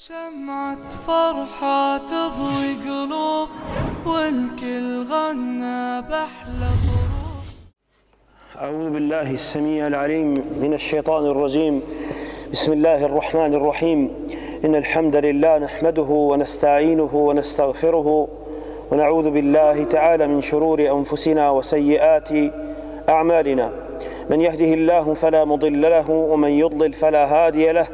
شمعة فرحة تضوي قلوب والكل غنى بأحلى أعوذ بالله السميع العليم من الشيطان الرجيم بسم الله الرحمن الرحيم إن الحمد لله نحمده ونستعينه ونستغفره ونعوذ بالله تعالى من شرور أنفسنا وسيئات أعمالنا من يهده الله فلا مضل له ومن يضلل فلا هادي له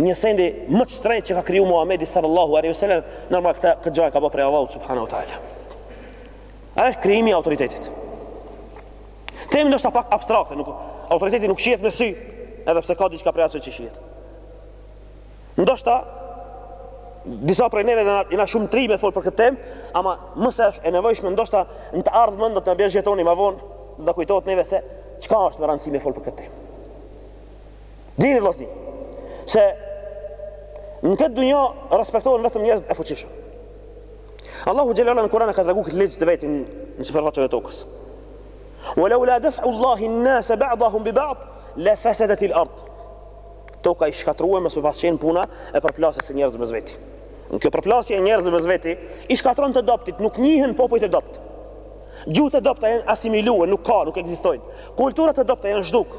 Një sendi më të shtrenjtë që ka kriju Muhamedi sallallahu alaihi wasallam, normal këtë gjë e ka bërë prej Allahut subhanahu wa taala. është krijimi i autoritetit. Temë ndoshta pak abstrakte, nuk autoriteti nuk shihet me sy, edhe pse ka diçka prej asaj që shihet. Ndoshta disa prej neve do na shumë t'rri me fol për këtë temë, ama më se e nevojshme ndoshta në të ardhmen do të na bëjë jetoni më vonë, do t'ju kujtohet neve se çka është me rëndësi me fol për këtë temë. Dini vllazni, se në këtë dunja respektohen vetëm njerëzit e fuqishëm. Allahu xhelle ala në Kuran e ka tregu këtë ligj të vetin në sipërfaqen e tokës. Wa lau la daf'u Allahi nase ba'dahum bi ba'd, le fesedetil ard. Toka ish shkatrru mos me pas qenë puna e përplasjes së njerëzve mes veti. Kjo përplasje e njerëzve mes veti, i shkatërron të dobtit, nuk njihen popujt e dobët. Gjuhët e dobta janë asimilu, nuk ka, nuk ekzistojnë. Kulturat e dobta janë zhduk.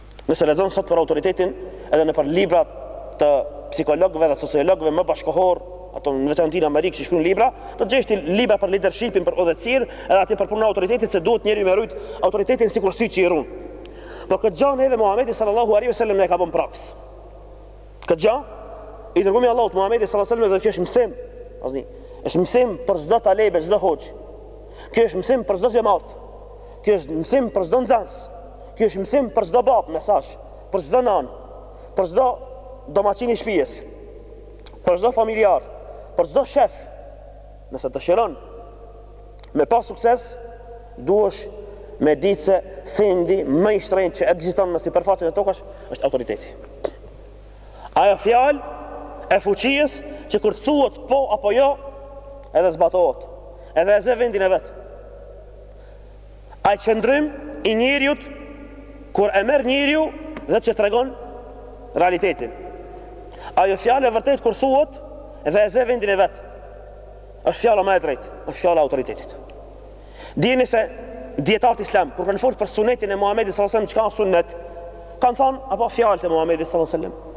Nëse lexon sot për autoritetin edhe nëpër libra të psikologëve dhe sociologëve më bashkëkohorë, ato në veçanti në Amerikë që shkruajnë libra, do të gjesh ti libra për lidershipin, për udhëheqësi, edhe aty për punën e autoritetit se duhet njeriu me ruajt autoritetin sikur sytë që i ruan. Po këtë gjë neve Muhamedi sallallahu alaihi wasallam e ka bon praksë. Këtë gjë i dërguemi i Allahut Muhamedi sallallahu alaihi wasallam dhe kjo është mësim. Vllazni, është mësim për çdo talebe, çdo hoxhë. Kjo është mësim për çdo xhemat. Kjo është mësim për çdo nxënës. Kjo është mësim për çdo babë mesazh, për çdo nanë, për çdo domaçin i shpisë, për çdo familjar, për çdo shef, Nëse dëshiron me pas sukses, duhesh me ditë se sendi më i shtrenjtë që ekziston në sipërfaqen e tokës është autoriteti. Ajo fjala e fuqisë që kur thuhet po apo jo, edhe zbatohet, edhe e zë vendin e vet. Ai qëndrim i njeriut kur e merr njeriu dhe që tregon realitetin. Ajo fjalë e vërtetë kur thuhet dhe e zë vendin e vet. Është fjala ma e drejtë, është fjala e autoritetit. Dijeni se dietarët islam kur kanë fol për sunetin e Muhamedit sallallahu alajhi wasallam, çka është sunet? Kanë thanë apo fjalët e Muhamedit sallallahu alajhi wasallam.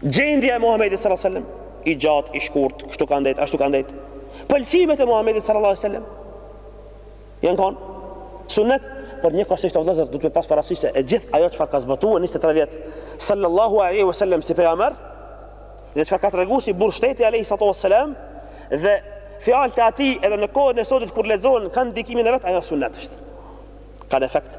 Gjendja e Muhamedit sallallahu alaihi wasallam, i gjatë, i shkurtë, kështu ka ndejt, ashtu ka ndejt. Pëlqimet e Muhamedit sallallahu alaihi wasallam janë kon sunnet, por njëkohësisht o vëllezër duhet me pas parasysh se e gjithë ajo çfarë ka zbatu 23 vjet sallallahu alaihi wasallam si pejgamber, dhe çfarë ka tregu si burrë shteti alaihi salatu wasallam dhe fjalët e atij edhe në kohën e sodit kur lexohen kanë ndikimin e vet, ajo sunnet është. Kanë efekt.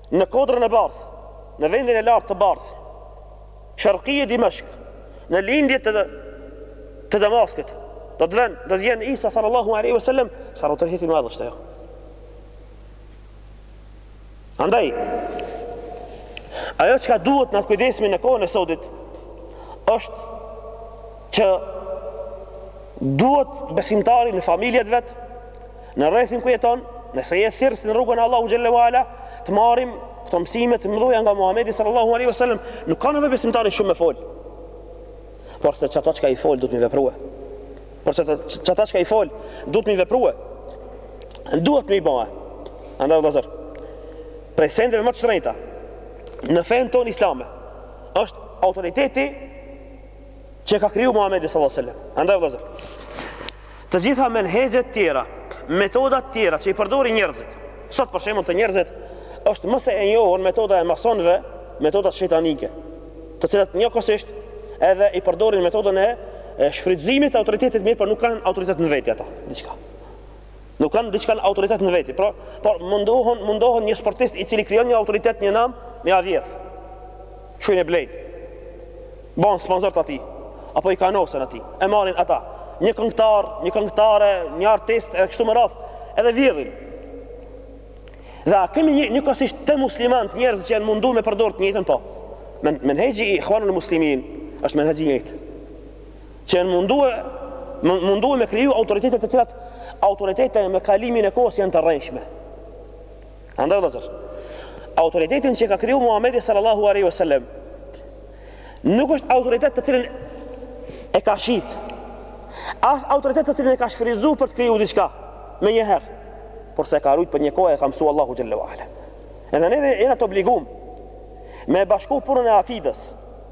Në kodrën e bardhë, në vendin e lartë të bardhë, sharkije Dimeshk, në lindje të të Damaskut, do të vënë, do të vjen Isa sallallahu alaihi wasallam, sa rrugë të madhe është ajo. Andaj, ajo që ka duhet na të kujdesmi në kohën e sotit, është që duhet besimtari në familjet vetë, Në rrethin ku jeton, nëse je thirrës në rrugën e Allahu xhelle ve ala, të marrim këto mësime të mëdha nga Muhamedi sallallahu alaihi wasallam, nuk ka nevojë besimtari shumë me fol. Por se çato çka i fol duhet m'i veprue. Por se çato çka i fol duhet të veprojë. Duhet të bëjë. Andaj vëllazër, prej sendeve ma të shtrenjta në fenë tonë islame është autoriteti që ka kriju Muhammedi sallallahu sallam. Andaj vëllazër, Të gjitha menhexhet e tjera, metodat e tjera që i përdorin njerëzit. Sot për shembull te njerëzit është më se e njohur metoda e masonëve, metodat shejtanike, të cilat njëkohësisht edhe i përdorin metodën e shfrytëzimit të autoritetit, mirëpo nuk kanë autoritet në veti ata, diçka. Nuk kanë diçka autoritet në veti, por por mundohen mundohen një sportist i cili krijon një autoritet, një nam, me ja vjedh. Shkojnë e blejnë. Bahen sponsor të atij apo i kanosen atij. E marrin ata një kangtar, një kangtare, një artist e kështu me radh, edhe e vjedhin. Dhe kemi një njëkohësisht te muslimanët, njerëz që janë mundu me përdor të njëjtën po. Men menhexhi i ihuanul muslimin, është menhexhi i njëjtë. Që janë mundue mundue me kriju autoritete të cilat autoritete me kalimin e kohës janë të rrejshme. Andaj vëllazër, autoritetin që e ka kriju Muhamedi sallallahu alaihi wasallam nuk është autoritet të cilin e ka shit. As autoritet të cilin e ka shfrytëzu për të kriju diçka me një herë. Por se e ka rujt për një kohë e ka mësu Allahu xhelle ve ala. Edhe neve jena të obligum me e bashku punën e akidës,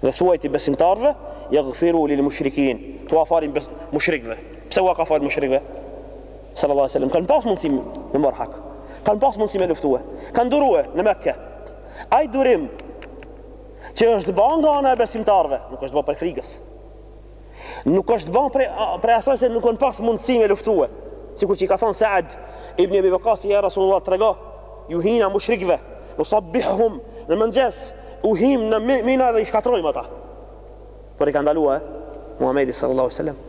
Dhe thuaju ti besimtarëve, jagfiru lil mushrikin, t'ua falin bes mushrikëve. Pse ua ka falë mushrikëve? Sallallahu alaihi wasallam kanë pas mundësi me marrë hak. Kanë pas mundësi me luftue. Kanë durue në Mekë. Ai durim që është ba nga ana e besimtarëve, nuk është ba prej frikës. Nuk është ba prej prej asaj se nuk kanë pas mundësi me luftue. Sikur që i ka thënë Saad ibn Abi Waqqas ja Rasulullah trego, ju hina mushrikëve, nusabbihuhum në mëngjes, u him në Mina dhe i shkatrojmë ata. Por i ka ndalue eh? Muhamedi sallallahu alaihi wasallam.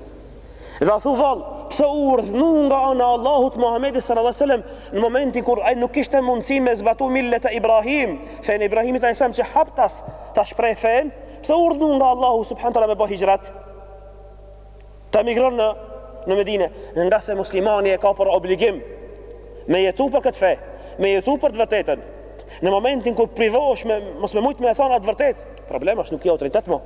Dhe a thu vallë, pse u urdhnu nga ana e Allahut Muhamedi sallallahu alaihi wasallam në momentin kur ai nuk kishte mundësi me zbatu millete Ibrahim, fenë e Ibrahimit alejhi selam që haptas ta shprehë fenë, Pse u urdhnu nga Allahu subhanahu taala me bë hijrat? Të emigron në në Medinë, nga se muslimani e ka për obligim me jetu për këtë fe, me jetu për të vërtetën. Në momentin kur privohesh me mos me mujt me e thon atë vërtet, problem është nuk je autoritet më.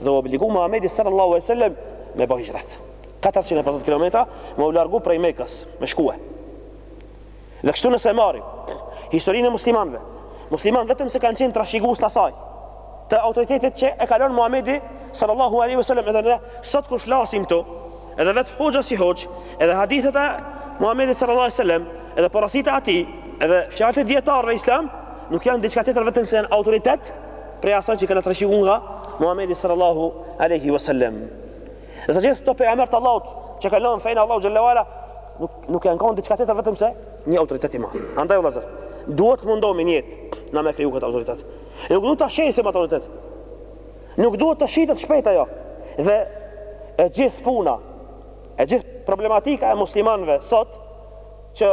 Dhe u obligu Muhamedi sallallahu alaihi wasallam me bë hijrat. 450 kilometra, me u largu prej Mekës, me shkue. Dhe kështu nëse e marrim historinë e muslimanëve, muslimanët vetëm se kanë qenë trashëgues të asaj, të autoritetit që e ka lon Muhamedi sallallahu alaihi wasallam edhe ne sot kur flasim këtu, edhe vet hoxha si hoxh, edhe hadithet e Muhamedit sallallahu alaihi wasallam, edhe porositë e atij, edhe fjalët e dietarëve islam, nuk janë diçka tjetër vetëm se janë autoritet prej asaj që kanë trashëguar nga Muhamedi sallallahu alaihi wasallam. Dhe të gjithë këto pejgamberë të Allahut që kanë lënë Allahu xhallahu ala Nuk janë kanë diçka tjetër vetëm se një autoritet i madh. Andaj vëllazër, duhet të mundohemi një jetë na me kriju këtë autoritet. Nuk duhet ta shesim autoritet. Nuk duhet të shitet shpejt ajo. Dhe e gjithë puna, e gjithë problematika e muslimanëve sot që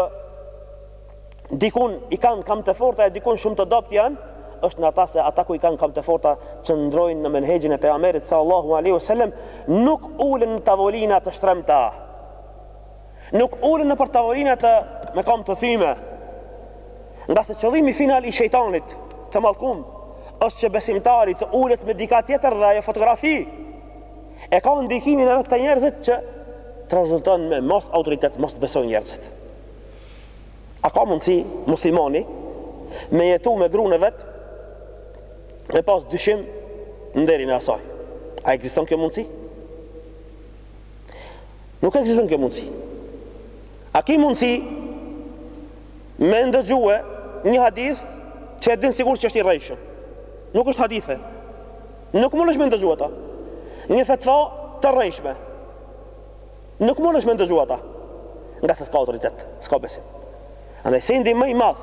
dikun i kanë kamt e forta e dikun shumë të dobët janë, është në ata se ata ku i kanë kamt e forta qëndrojnë në menhegjin e pejgamberit sallallahu alaihi wasallam nuk ulen në tavolina të shtremta Nuk ulen nëpër tavolina të me kam të thyme. Nga se qëllimi final i shejtanit të mallkum është që besimtari të ulet me dikan tjetër dhe ajo fotografi e ka ndikimin e vet te njerëzit që të rezulton me mos autoritet, mos të besojnë njerëzit. A ka mundësi muslimani me jetu me grun e vet me pas dyshim nderin e asaj? A ekziston kjo mundësi? Nuk ekziston kjo mundësi. A ki mundësi me ndëgjue një hadith që e din sigurt që është i rrejshëm? Nuk është hadith. Nuk mundesh me ndëgjue ata. Një fetfa të rrejshme. Nuk mundesh me ndëgjue ata. Nga se s'ka autoritet, s'ka besim. Andaj sendi më i madh,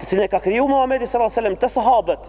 të cilën e ka kriju Muhammedi s.a.s. te sahabët,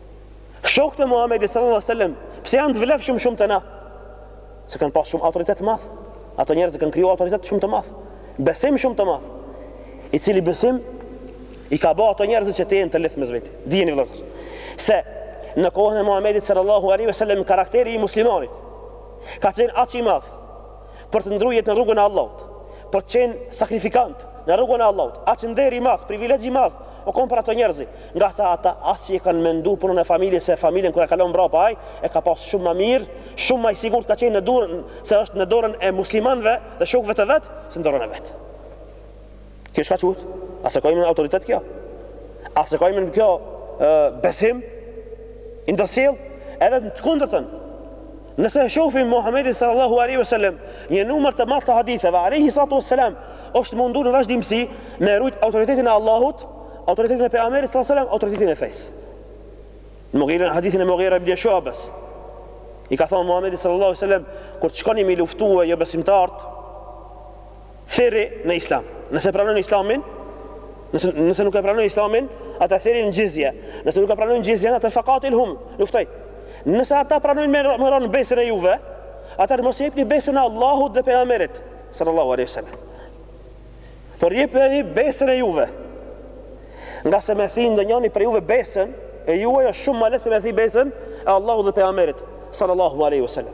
Shokët e Muhamedit sallallahu alaihi wasallam, pse janë të vlefshëm shumë te na? Se kanë pas shumë autoritet të madh. Ato njerëz kanë kriju autoritet shumë të madh, besim shumë të madh. I cili besim i ka bërë ato njerëz që të jenë të lidht mes veti. Dijeni vëllazër, se në kohën e Muhamedit sallallahu alaihi wasallam karakteri i muslimanit ka qenë aq i madh për të ndrru jetë në rrugën e Allahut, për të qenë sakrifikant në rrugën e Allahut, aq nder i madh, privilegj i madh u kon për ato njerëzi, ngase ata as s'e kanë mendu punën e familjes se familjen kur e ka lon mbrapa ai e ka pas shumë më mirë, shumë më i sigurt ka qenë në durën se është në dorën e muslimanëve dhe shokëve të vet se në dorën e vet. Kjo çka quhet? A se ka emrin autoritet kjo? A se ka emrin kjo e, besim? I ndërsjell edhe të kundërtën. Nëse e shohim Muhammedin sallallahu alaihi wasallam, një numër të madh të haditheve alaihi salatu wassalam është mundur në vazhdimësi me rujt autoritetin e Allahut, autoritetin e pejgamberit sallallahu alaihi wasallam, autoritetin e fesë. Në Mughira hadithin e Mughira ibn Shu'bas, i ka thënë Muhammedi sallallahu alaihi wasallam, kur të shkoni me luftue jobesimtarët, Thirri në Islam. Nëse pranojnë Islamin, nëse nëse nuk e pranojnë Islamin, atëherë thirri në xhizje. Nëse nuk e pranojnë xhizjen, atëherë fakatil hum, luftoj. Nëse ata pranojnë me marrë besën e juve, atëherë mos i jepni besën e Allahut dhe pejgamberit sallallahu alaihi wasallam. Por jepni besën e juve. Ngase me thy ndonjëri prej juve besën e juaj është shumë më lehtë se me thy besën e Allahut dhe pejgamberit sallallahu alaihi wasallam.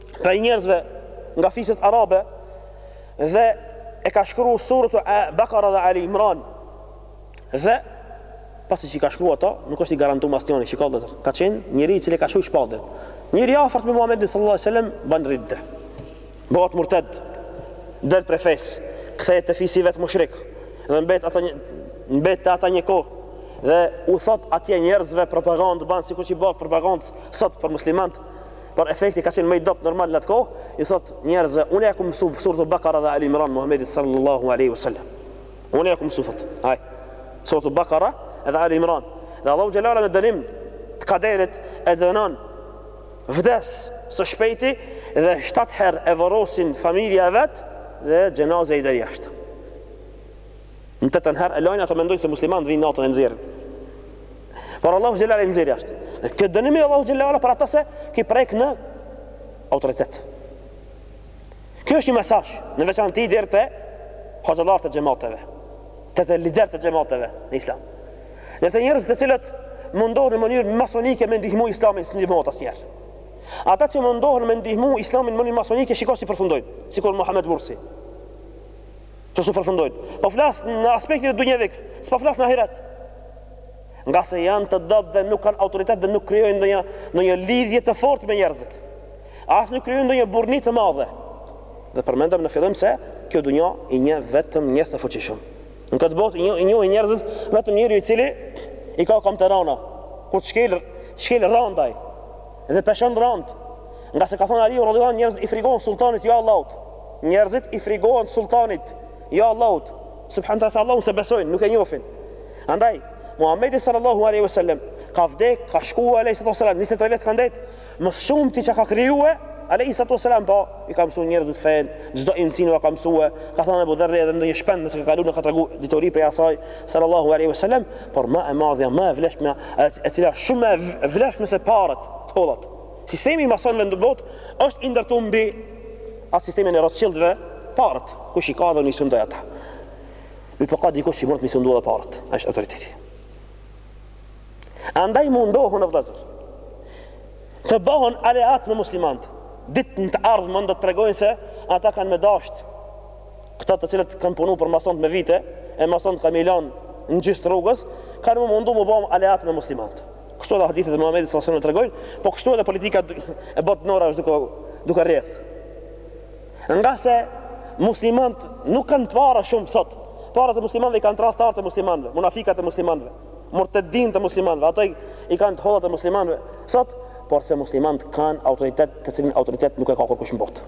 prej njerëzve nga fiset arabe dhe e ka shkru suretul Bakara dhe Ali Imran dhe pasi që i ka shkru ato nuk është i garantum asnjoni që ka dhe zërë ka qenë njeri i cili ka shkru shpalljen njeri afër me Muhammedin sallallahu alai sallam ban rridde bëhet murted del prej fesë kthehet te fisi i vet mushrik dhe mbet ata një mbet te ata një kohë dhe u thot atje njerëzve propagandë ban sikur që u bëhet propagandë sot për muslimanët Por efekti ka qenë më i dobët normal në atë kohë, i thot njerëzve, unë ja kum mësu surën Al-Baqara dhe Al-Imran Muhamedit sallallahu alaihi wasallam. Unë ja kum mësu thot, ai, surën Al-Baqara dhe Al-Imran. Dhe Allahu xhelala me dënim të kaderit e dënon vdes së shpejti dhe 7 herë e vorosin familja e vet dhe xhenazja i del jashtë. Në të tetën herë e lajnë ata mendojnë se muslimanët vijnë natën e nxjerrin. Por Allahu xhelal e nxjerr jashtë. Dhe këtë dënim i Allahu xhelal për ata se ka prek në autoritet. Kjo është një mesazh në veçanti te te hoxhallarët e xhamateve, te te liderët e xhamateve në Islam. Dhe te njerëzit të cilët mundohen në mënyrë masonike me ndihmu Islamin s'ndihmohet asnjëherë. Ata që mundohen me ndihmu Islamin në mënyrë masonike shikoj si përfundojnë, sikur Muhammed Mursi. Kështu përfundojnë. Po flas në aspektin dunjevik, s'po flas në ahiret. Ngase janë të dobët dhe nuk kanë autoritet dhe nuk krijojnë ndonjë ndonjë lidhje të fortë me njerëzit. As nuk krijojnë ndonjë burrni të madhe. Dhe përmendëm në fillim se kjo dunja i njeh vetëm njerëz të fuqishëm. Në këtë botë i njeh i njeh njerëzit vetëm njeriu i cili i ka kamët e rana, kur të shkel shkel randë. Edhe peshon rëndë, ngase ka thënë Aliu radhiyallahu anhu njerëzit i frigohen sulltanit jo Allahut. Njerëzit i frigohen sulltanit, jo Allahut. Subhanallahu se Allahun s'e besojnë, nuk e njohin. Andaj, Muhamedi sallallahu alaihi wasallam ka vdek, ka shkuar alaihi salatu wasallam 23 vjet ka ndejt, më shumti çka ka krijuar alaihi salatu wasallam po i ka mësuar njerëzit fen, çdo imtësi u ka mësuar, ka thënë Abu Dharri edhe ndonjë shpend nëse ka kaluar na ka tregu dituri prej asaj, Sallallahu alejhi wasallam, por më e madhja, më e vlefshmja, e cila është shumë më e vlefshme se paret, thollat. Sistemi i masonëve në botë është i ndërtuar mbi atë sistemin e Rothschildëve, paret, kush i ka dhe unë i sundoj ata. Mirëpo ka dikush që mund të m'i sundu edhe paret, është autoriteti. Andaj mundohen, e vllezër, të bëhen aleat me muslimanët, ditë në të ardhmen do të tregojnë se ata kanë me dashtë, Këta të cilët kanë punu për masonët me vite, e masonët kanë me i lanë në gjysë rrugës, kanë me u mundu me u bo aleatë me muslimanët. Kështu edhe hadithet e Muhammedit s.a.v.s. na tregojnë, po kështu edhe politika botnore është duke, duke rrjedh. Ngase muslimanët nuk kanë para shumë sot, paratë e muslimanëve i kanë tradhtarët e muslimanëve, munafikat e muslimanëve, murtedinët e muslimanëve, ato i, i kanë thollat e muslimanëve, sot, porse muslimanët kanë autoritet të cilin autoritet nuk e ka kurkush në botë.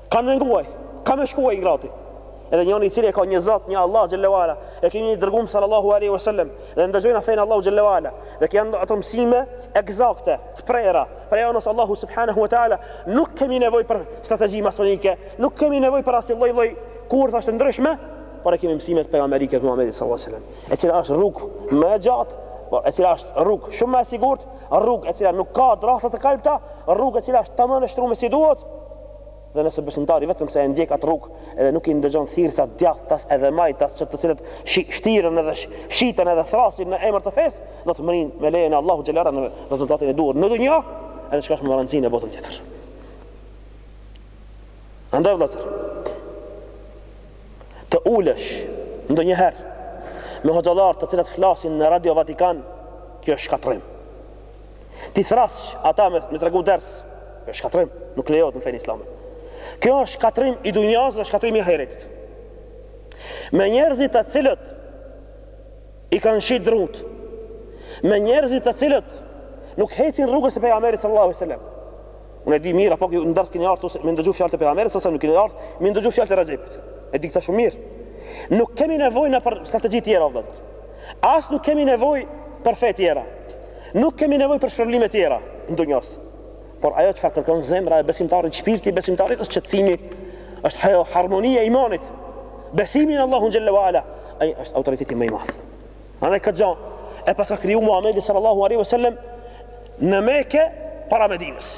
Ka me nguaj, ka me shkue i ngrati. Edhe njëri i cili e ka një Zot, një Allah xhallahu ala, e kemi një dërgum sallallahu alaihi wasallam dhe ndëgjojnë fenë e Allahut xhallahu ala dhe qe janë ato mësime eksakte, të prera, prej anës Allahut subhanahu wa taala, nuk kemi nevojë për strategji masonike, nuk kemi nevojë për asi lloj-lloj kurthash të ndryshme, por i kemi mësimet pejgamberike të Muhamedit sallallahu alaihi wasallam, e cila është rrugë më e gjatë, por e cila është rrugë shumë më e sigurt, rrugë e cila nuk ka drasa të kalbta, rrugë e cila është tamam e shtrume si duhet, Dhe nëse besimtari vetëm se e ndjek atë rrugë edhe nuk i ndëgjon thirrësat djathtas edhe majtas që të cilët shi, shtiren edhe shiten edhe thrasin në emër të fesë, do të mrin me lejen e Allahut xhelle ala në rezultatin e duhur në dunja, edhe çka është me rëndësi në botën tjetër. Andaj vëllazër, të ulesh ndonjëherë me hoxhallar të cilët flasin në Radio Vatikan, kjo është shkatërrim. T'i thrassh ata me me tregu ders, kjo është shkatrim, nuk lejohet në fenë islame. Kjo është shkatrim i dunjas dhe shkatrim i ahiretit. Me njerëzit të cilët i kanë shit drut, me njerëzit të cilët nuk hecin rrugës së pejgamberit sallallahu alaihi wasallam. Unë e di mirë, a po, ju n'ders kini ardh me ndëgju fjalët e pejgamberit s.a.v.s. nuk kini ardh me ndëgju fjalët e Rexhepit. E di këtë shumë mirë. Nuk kemi nevoj na për strategji tjera, o vlezër. As nuk kemi nevoj për fe tjera. Nuk kemi nevoj për shpërblime tjera, n'dunja s'. Por ajo çfarë kërkon zemra e besimtarit, shpirti i besimtarit, është qetësimi, është ajo harmonia e imanit. Besimi n'Allahun xhelle ve ala, ai është autoriteti më i madh. Mandej këtë gjë e paska kriju Muhamedi sallallahu alaihi wasallam në Mekë para Medinës.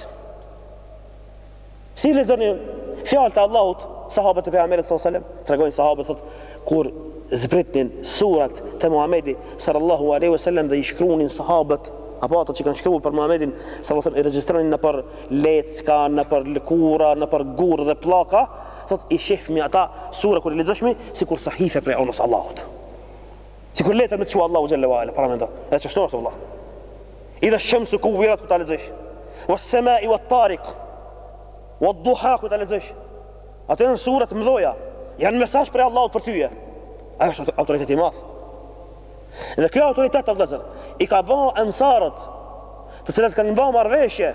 Si i lexonin fjalët e Allahut, sahabët e pejgamberit sallallahu alaihi wasallam tregojnë sahabët thotë kur zbritnin surat te Muhamedi sallallahu alaihi wasallam dhe i shkruanin sahabët apo ato që kanë shkruar për Muhamedin sallallahu alaihi wasallam i regjistronin nëpër lecka, nëpër lëkura, nëpër gur dhe pllaka, thotë i shihshmi ata sura kur i lexoshmi sikur sahife prej anës Allahut. Sikur letër me të çu Allahu xhel-le ve ala, paramendo. Edhe qështu o vëlla. Idhe shemsu kuvirat kur ta lexosh. Ves semai vet tarik. Ved duha kur ta lexosh. Ato janë surat mëdhoja. Janë mesazh prej Allahut për tyje. Ajo është autoritet i madh. Dhe kjo autoritet o vllezër i ka bo ensarët të cilët kanë bo marrëveshje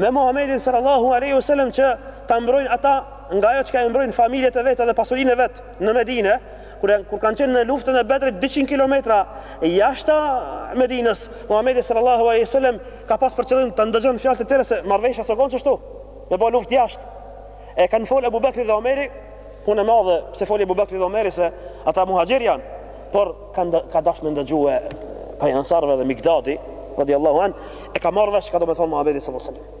me Muhammedin sallallahu aleyhu sallam që ta mbrojnë ata nga ajo çka e mbrojnë familjet e veta dhe pasurinë e vet në Medine Kur kanë qenë në luftën e Bedrit 200 kilometra jashtë Medinës, Muhamedi sallallahu alaihi wasallam ka pas për qëllim t'i ndëgjon fjalët e tyre se marrëveshja s'u kon qështu me bo luftë jashtë. E kanë fol Abu Bekri dhe Omeri, punë e madhe, pse foli Abu Bekri dhe Omeri se ata muhaxhir janë, por ka dash me ndëgjue prej ansarve dhe Mikdadi radiallahu an e ka marrë vesh çka do me thonë Muhamedi sallallahu alaihi wasallam.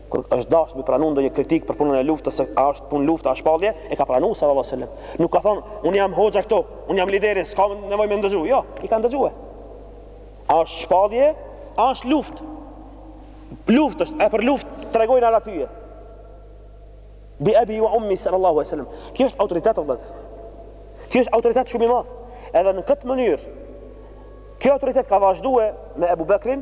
Kur është dash me pranu ndonjë kritikë për punën e luftës, se a është punë luftë a është shpallje, e ka pranu sallallahu alajhi wasallam. Nuk ka thonë, unë jam hoxha këtu, unë jam lideri, s'ka nevojë me ndëgju. Jo, i ka ndëgjue. A është shpallje, a është luftë? Luftë është, e për luftë tregojnë ata tyje. Bi abi wa ummi sallallahu alajhi wasallam. Kjo është autoritet o vëllezër. Kjo është autoritet shumë i madh. Edhe në këtë mënyrë, kjo autoritet ka vazhdue me Ebu Bekrin,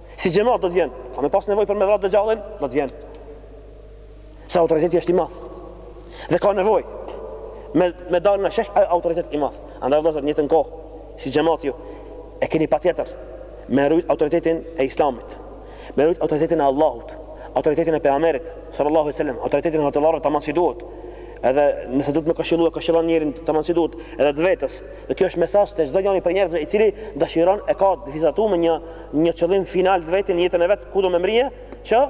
Si xhemat do të vjen? Ka me pas nevojë për me vra Dexhallin? Do të vjen. Se autoriteti është i madh. Dhe ka nevojë me me dalë në shesh autoritet i madh. Andaj vëllezër në njëjtën kohë si xhamat ju e keni patjetër me rujt autoritetin e Islamit. Me rujt autoritetin e Allahut, autoritetin e pejgamberit sallallahu alaihi wasallam, autoritetin e hoxhallarëve tamam si duhet. Edhe nëse duhet me këshillu e këshillon njërin tamam si duhet, edhe të vetes. Dhe kjo është mesazh te çdo njëri prej njerëzve i cili dëshiron e ka vizatu me një një qëllim final të vetin jetën e vet ku do me mrri që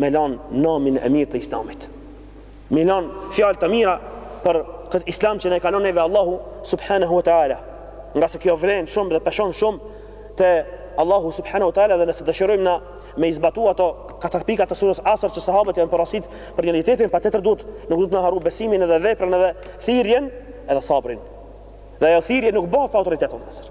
me lan namin e mirë të islamit me lan fjalë të mira për këtë islam që ne kalon neve Allahu subhanahu wa ta'ala nga se kjo vlen shumë dhe peshon shumë te Allahu subhanahu wa ta'ala dhe nëse dëshirojmë na me i zbatu ato katër pika të surës Asr që sahabët janë porosit për një litetin patjetër duhet nuk duhet na harru besimin edhe veprën edhe thirrjen edhe sabrin dhe ajo thirrje nuk bëhet pa autoritet o vëllezër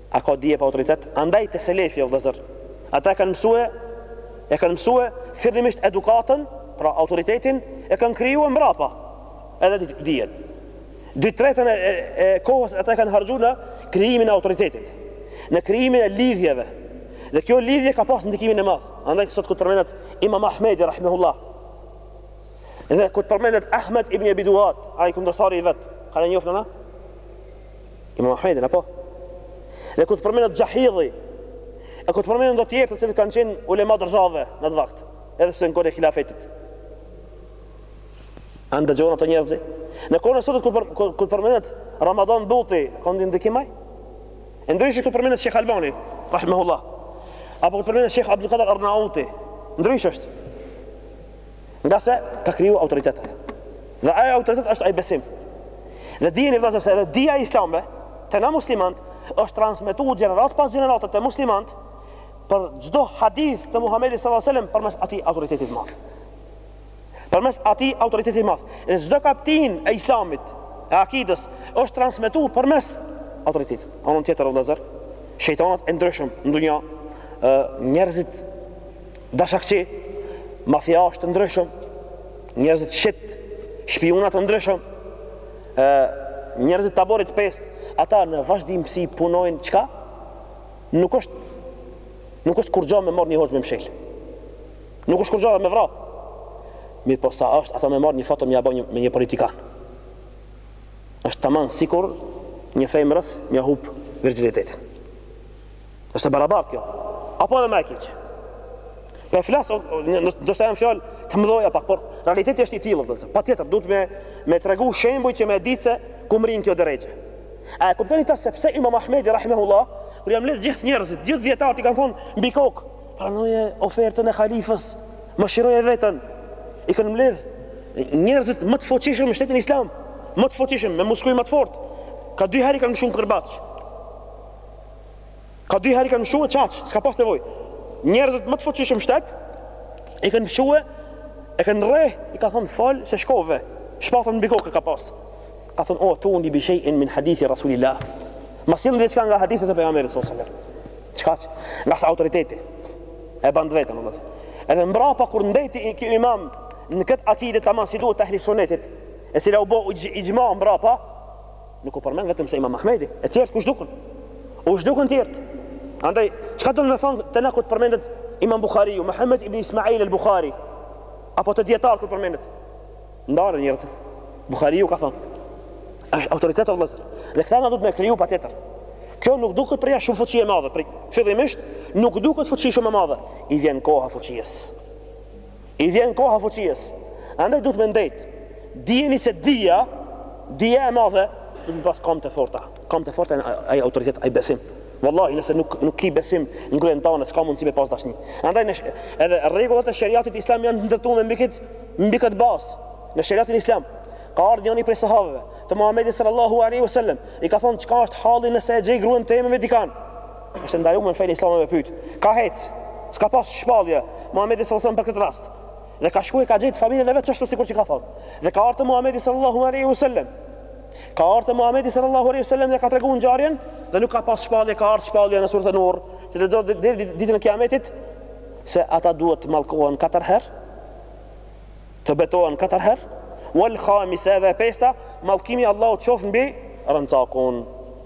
A ka dije pa autoritet? Andaj te selefi o vëllezër, ata e kanë mësue, e kanë mësue fillimisht edukatën, pra autoritetin, e kanë krijue mbrapa edhe dijen. Dy të tretën e, e, e kohës ata e kanë harxhue në krijimin e autoritetit, në krijimin e lidhjeve. Dhe kjo lidhje ka pas ndikimin e madh. Andaj sot kur përmendet Imam Ahmedi rahimehullah, dhe kur përmendet Ahmed ibn Abi Duat, ai kundërshtari i vet, kanë njofim na? Imam Ahmedin, apo? Dhe kur të përmendet Xhahidhi, e kur të përmendet do tjerë të cilët kanë qenë ulema të mdhaj n'atë vakt, edhe pse në kohën e hilafetit. A ndëgjohen ata njerëzi? Në kohën e sotit kur të përmendet Ramadan Buti, ka ndikim ai? E ndryshe është kur të përmendet Shejh Albani, Rahimahullah. Apo kur të përmendet Shejh Abdulkadër Arnauti, ndryshe është. Ngase ka kriju autoritet. Dhe ai autoritet është ai besim. Dhe dijeni vëllazër se edhe dija islame te na muslimant është transmetu gjeneratë pas gjenerate te muslimant për çdo hadith të Muhamedit sallallahu alajhi wasallam përmes atij autoriteti të madh. Përmes atij autoriteti të madh. Dhe çdo kaptinë e islamit, e akidës është transmetu përmes autoritetit. N'anën tjetër vëllazër, shejtanët e ndryshëm në dunja, njerëzit Dashakëqij, mafiashë të ndryshëm, njerëz të shitur, shpiuna të ndryshëm, e, njerëz të taborit pestë, ata në vazhdimësi punojnë çka, nuk është, nuk është kurgjo me marrë një hoxhë me mshel. Nuk është kurgjo me vra. Mirëpo sa është, ata me marrë një foto me ja bo një, me një politikan. është taman sikur një femrës me ja hup virgjinitetin. Është e barabartë kjo. Apo edhe më e keq. Po flas, do të them fjalë të mëdhaja pak, por realiteti është i tillë, vëllazër. Patjetër duhet me me tregu shembuj që me e ditë se ku mrin kjo dreqe. A e kuptoni këta sepse Imam Ahmedi rahimahullah, kur janë mbledh gjithë njerëzit, gjithë dijetarët i kanë thon mbi kokë, pranoje ofertën e halifës, mëshiroje veten. I kanë mbledh njerëzit më të fuqishëm në shtetin islam, më të fuqishëm, me muskuj më të fortë. Ka dy herë i kanë mshu kërbaç. Ka dy herë i kanë mëshue kaq, s'ka pas nevojë. Njerëzit më të fuqishëm në shtet i kanë mëshue, e kanë rreh, i ka thënë fol se shkove. Shpatën mbi kokë ka pas. Ka thënë otuni bi shay'in min hadithi rasulillah. Ma sjell diçka nga hadithet e pejgamberit sallallahu alaihi wasallam. Çka? Ngase autoriteti e ban veten Allah. Edhe mbrapa kur ndeti ky imam në këtë akide tamam si duhet e ehli sunnetit, e cila u bë ixhma mbrapa, Nuk u përmend vetëm se Imam Ahmedi, e tjerët u zhdukën. U zhdukën tjerët. Andaj, çka do me thonë te na kur të përmendet Imam Buhariu, Muhammed ibn Ismail al-Bukhari, apo te dijetarët kur përmendet? Ndalen njerëzit. Buhariu ka thonë, është autoritet o vëllazër. Dhe këta na duhet me kriju patjetër. Kjo nuk duket prej jashtë shumë fuqi e madhe, për fillimisht nuk duket fuqi shumë e madhe. I vjen koha fuqies. I vjen koha fuqies. Andaj duhet me ndejt. Dijeni se dija, dija e madhe, duhet me pas kamë të forta. Kamë të forta ai autoritet, ai besim. Wallahi nëse nuk nuk ki besim në gruen tane, s'ka mundësi me pas dashni. Andaj në, edhe rregullat e shariatit islam janë të ndërtume mbi këtë mbi këtë bazë. Në shariatin islam ka ardh njoni prej sahabeve te Muhamedi sallallahu alaihi wasallam, i ka thonë çka është halli nëse e gjej gruen teme me dikan. Është e ndajume në fenë islame me pyt. Ka hec. S'ka pas shpallje Muhamedi sallallahu alaihi për këtë rast. Dhe ka shku e ka gjetë familjen e vet çashtu sikur që ka thonë. Dhe ka ardh te Muhamedi sallallahu alaihi wasallam. Ka ardh te Muhamedi sallallahu alaihi wasallam dhe ka tregu ngjarjen dhe nuk ka pas shpallje, ka ardh shpallja në surën Nur, që lexohet deri ditën e Kiametit se ata duhet të mallkohen katër herë. Të betohen katër herë. Wal khamisa dhe e pesta, mallkimi Allahut qoftë mbi rrencakun.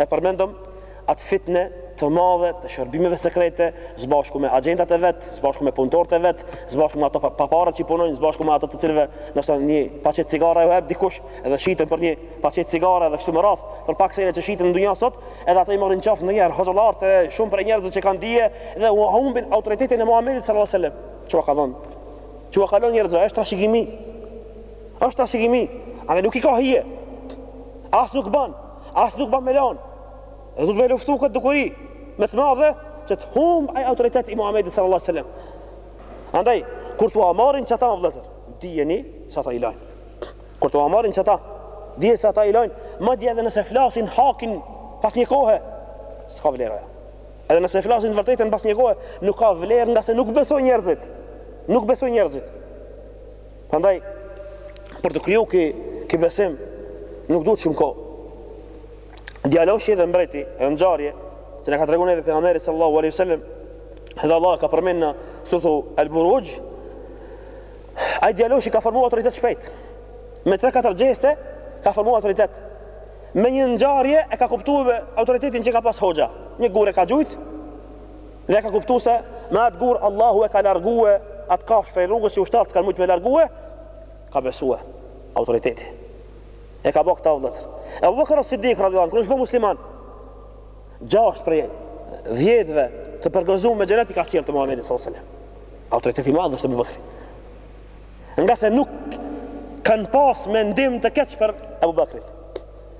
E përmendëm atë fitne të madhe të shërbimeve sekrete, sbashku me agjentat e vet, sbashku me punëtorët e vet, sbashku me ato paparacët që punojnë, sbashku me ato të cilëve ndoshta një paçetë cigare u jep dikush edhe shiten për një paçetë cigare dhe kështu me radhë, për pak sene që shiten në dunja sot, edhe ato i morrin n'qafë ndonjëherë hoxhallarët e shumë prej njerëzve që kanë dije dhe ua humbin autoritetin e Muhamedit sallallahu alejhi ve sellem. ç'ua ka dhon, ç'ua ka lon njerëzve. Është trashëgimi. Është trashëgimi. E nuk i ka hije. As nuk ban. As nuk ban me lan dhe duhet me luftu këtë dukuri me të madhe që të humb ai autoritet i Muhamedit sallallahu alaihi wasallam. Andaj kur t'ua marrin çata vëllazër, dijeni se ata i lajn. Kur t'ua marrin çata, dijeni se ata i lajn, madje edhe nëse flasin hakin pas një kohe, s'ka vlerë. Edhe nëse flasin të vërtetën pas një kohe, nuk ka vlerë nga se nuk besojnë njerëzit. Nuk besojnë njerëzit. Prandaj për t'u kriju ki, ki besim nuk duhet shumë kohë. Djaloshi dhe mbreti, ngjarje që na ka tregu neve pejgamberi sallallahu alaihi wasallam, edhe Allah ka përmend në surtu Al-Buruj, ai djaloshi ka formu autoritet shpejt. Me 3-4 gjeste ka formu autoritet. Me një ngjarje e ka kuptu autoritetin që ka pas hoxha. Një gur e ka gjujt, Dhe e ka kuptu se me atë gur Allahu e ka largue atë kafshë prej rrugës që ushtarët s'kanë mujtë me largue, ka besue. Autoriteti e ka bo këta o vllezër. Abu Bakr as-Siddiq radiallahu anhu, kur është bo musliman, gjashtë prej dhjetëve të përgëzuar me xhenet i ka sjellë te Muhamedi sallallahu alaihi wasallam. Autoriteti i madh është Abu Bakri. Nga se nuk kanë pas mendim të keq për Abu Bakrin.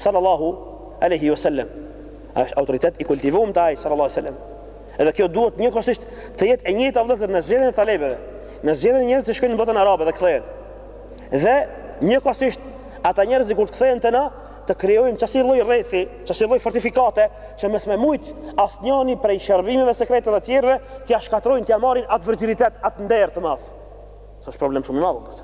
Sallallahu alejhi ue selem është autoritet i kultivum te ai sallallahu alejhi ue selem. Edhe kjo duhet njëkohësisht të jetë e njëjta vëllezër në zgjedhjen e talebeve, në zgjedhjen e njerëzve që shkojnë në botën arabe dhe kthehen. Dhe njëkohësisht ata njerëz që kur të kthehen te na të krijojmë çasi lloj rrethi, çasi lloj fortifikate që mes me mujt asnjani prej shërbimeve sekrete dhe tjerëve t'ia shkatërrojnë, t'ia marrin atë virgjinitet, atë nder të madh. Sa është problem shumë i madh,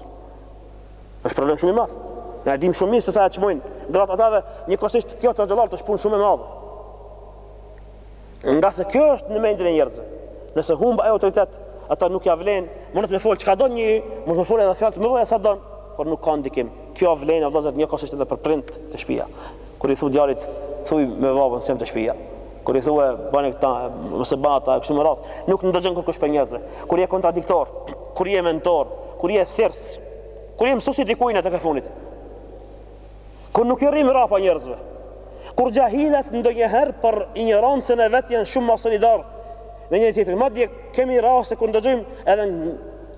Është problem shumë i madh. Na e dimë shumë mirë se sa e çmojnë gratë ata dhe njëkohësisht kjo te hoxhallarët është punë shumë e madhe. Nga se kjo është në mendjen e njerëzve. Nëse humb ai autoritet, ata nuk ja vlen, munet me fol çka don njeri, munet me fol edhe fjalë të mëdha sa don, por nuk ka ndikim. Kjo vlen vëllazër njëkohësisht edhe për prind te shtëpia. Kur i thu djalit, thuj me babën s'jam te shtëpia. Kur i thue, bane këta, mos e ba ata, e kështu me radhë, nuk ndëgjon kërkush prej njerëzve. Kur je kontradiktor, kur je mentor, kur je thirrës, kur je mësues i dikujt atë ke fundit. Kur nuk i rrim mrapa njerëzve. Kur xhahilat ndonjëherë për injorancën e vet janë shumë më solidar me njëri-tjetrin. Madje kemi raste kur ndëgjojmë edhe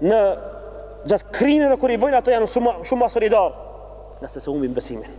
në gjatë krimeve kur i bëjnë ata janë shumë shumë më solidar. Ngase s'e humbin besimin.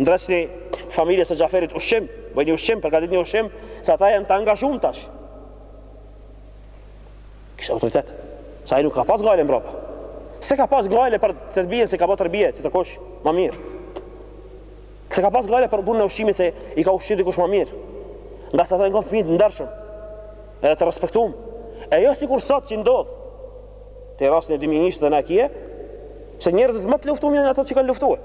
Ndreqni familjes së Xhaferit ushqim, bëjni ushqim, përgatitni ushqim, se ata janë të angazhuar tash. Kishte autoritet. Se ai nuk ka pas gajle mbrapa. S'e ka pas gajle për terbijen se ka bo terbije, që kërkush ma mirë. S'e ka pas gajle për punën e ushqimit se i ka ushqy dikush ma mirë. Ngase ata janë kanë fëmijë të ndershëm, edhe të respektum. E jo sikur sot që ndodh, Te rasti e dy mijë dhe na kje, se njerëzit më të luftuar janë ata që kanë luftuar.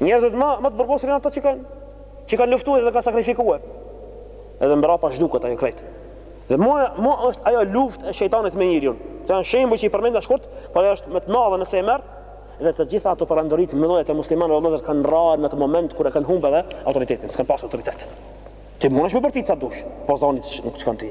Njerëzit më më të burgosur janë ata që kanë që kanë luftuar dhe kanë sakrifikuar. Edhe mbrapa zhduket ajo krejt. Dhe më më është ajo luftë e shejtanit me njeriu. Këta janë shembuj që i përmenda shkurt, por ajo është me të madhe nëse e merr dhe të gjitha ato perandoritë e mëdha të muslimanëve vëllezër kanë ra në at moment kur e kanë humb edhe autoritetin, s'kan pas autoritet. Ti mundesh me bërtit sa dush, po zoni nuk shkon ti.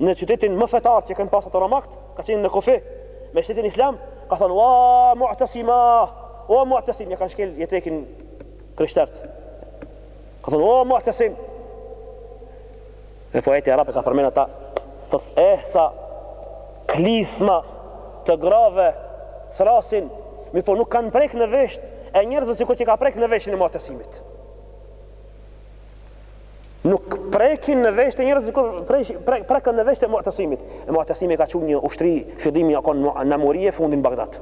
Në qytetin më fetar që kanë pas ata romakët, ka qenë në kufi, me shtetin islam, ka thonë, wa mu'tësima, o mu'tësim, ia kanë shkel etekin krishterët. Ka thonë, o mu'tësim. Dhe poeti arab e ka përmend ata, thotë sa klithma të grave thrrasin, mirëpo nuk kanë prek në veshët e njerëzve sikur që ka prek në veshin e mu'tësimit. nuk prekin në veshët e njerëzve prek, prekën në veshët e mu'tësimit e mu'tësimi ka çu një ushtri fillimi o konë në amurije fundi n'Bagdad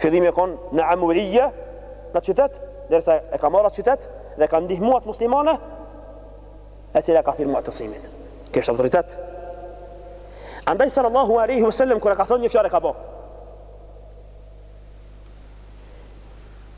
fillimi o konë në amurije n'at qytet nderisa e ka marr at qytet dhe e ka ndihmu at muslimane e cila e ka thirr mu'tësimin kjo është autoritet andaj sallallahu alejhi ve selem kur e ka thonë një fjalë e ka bo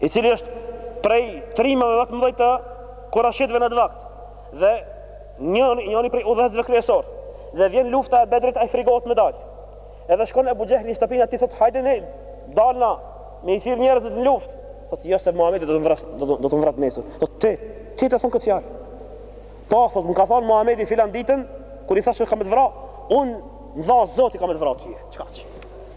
i cili është prej trimave më të mëdhenj të Kurejshitëve në atë vakt, dhe njëri, njëri prej udhëheqësve kryesor, dhe vjen lufta e Bedrit, ai frigohet me dalë. Edhe shkon Ebu Xhehli në shtëpinë e tij, thotë, hajde ne, dalna, me i thirr njerëzit në luftë. Thotë, jo se Muhamedi do të më vret, do të do të më vret nesër. Thotë, ti, ty të ka thon këtë fjalë. Po, thotë, më ka thënë Muhamedi filan ditën, kur i thashë kam me të vra, unë, në dashtë Zoti kam me të vra ty. Çka?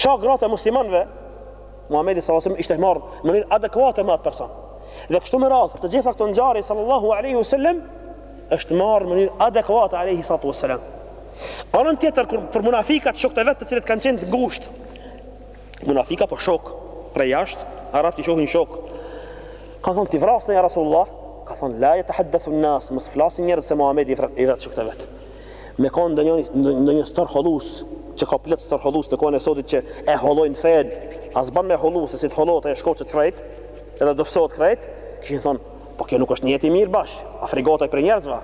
Sha gratë e muslimanëve, Muhamedi sallallahu alaihi wasallam ishte marrë në mënyrë adekuate me atë person. Dhe kështu me radhë, për të gjitha këto ngjarje sallallahu alaihi wasallam është marrë në mënyrë adekuate alaihi salatu wasallam. Anën tjetër për munafikat shokët e vet të cilët kanë qenë të ngushtë. Munafika po shokë prej jashtë, arabët i shohin shokë. Kanë thonë t'i vrasim ja Rasulullah, ka thonë la yatahaddathu an-nas, mos flasin njerëz se Muhamedi i vret shokët e vet. Me kon ndonjë ndonjë stërhollues që ka plot stërhollues në kohën e sotit që e hollojnë fenë, s'ban me e hollu se si të hollohet e shkoçet krejt, edhe dobësohet krejt, kishin thon, po kjo nuk është nijet i mirë bash, a frigohet ai prej njerëzve.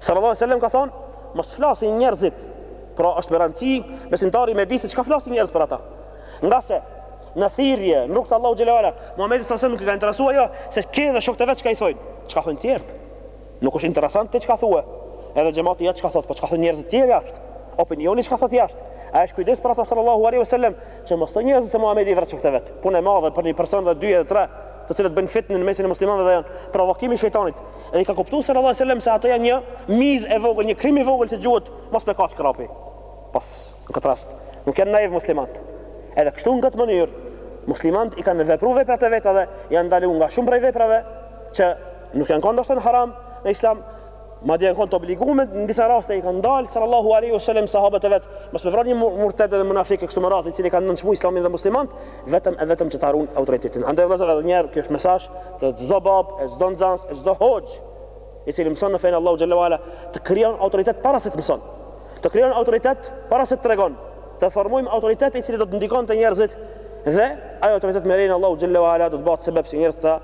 Sallallahu alaihi wasallam ka thon, mos flasin njerëzit. Pra është me rëndësi besimtari me di se çka flasin njerëz për ata. Ngase në thirrje, në rrugë t'Allahut xhele ue ala, Muhamedi sallallahu alaihi wasallam e ka interesuar jo se veç edhe shokët e vet çka i thojnë, çka thon tjerët. Nuk është interesant ti çka thue. Edhe xhemati yt çka thotë, po çka thonë njerëzit të tjerë jashtë. Opinioni çka thotë jashtë. Është kujdesur për ata sallallahu alaihi wasallam që mos thonë njerëzit se Muhamedi i vret shokët e vet. Punë e madhe për një person dhe dy edhe tre, të cilët bëjnë fitnë në mesin e muslimanëve dhe janë provokim i shejtanit. Edhe i ka kuptuar sallallahu alaihi wasallam se ato janë një mizë e vogël, një krimb i vogël që gjuhet mos me kap krapi. Pra në këtë rast, nuk janë naivë muslimanët. Edhe kështu në këtë mënyrë muslimanët i kanë vepruar veprat e veta dhe janë ndaluar nga shumë prej veprave që Nuk janë kanë ndoshta haram në islam, madje janë kanë të obligume në disa raste i ka ndalë sallallahu alaihi wasallam sahabët e vet, mos me vrarë një murted dhe munafik kështu me radhë i cili ka nënçmuar islamin dhe muslimanët, vetëm e vetëm që ta ruan autoritetin. Andaj vëllazër edhe një herë ky është mesazh te çdo babë, e çdo nxënës, e çdo hoxhë i cili mëson në fenë e Allahut xhele ue ala të krijon autoritet para se të mëson. Të krijon autoritet para se të tregon. Të formojmë autoritet i cili do të ndikon te njerëzit dhe ai autoritet me lejen e Allahut xhele ue ala do të bëhet sebep se njerëzit të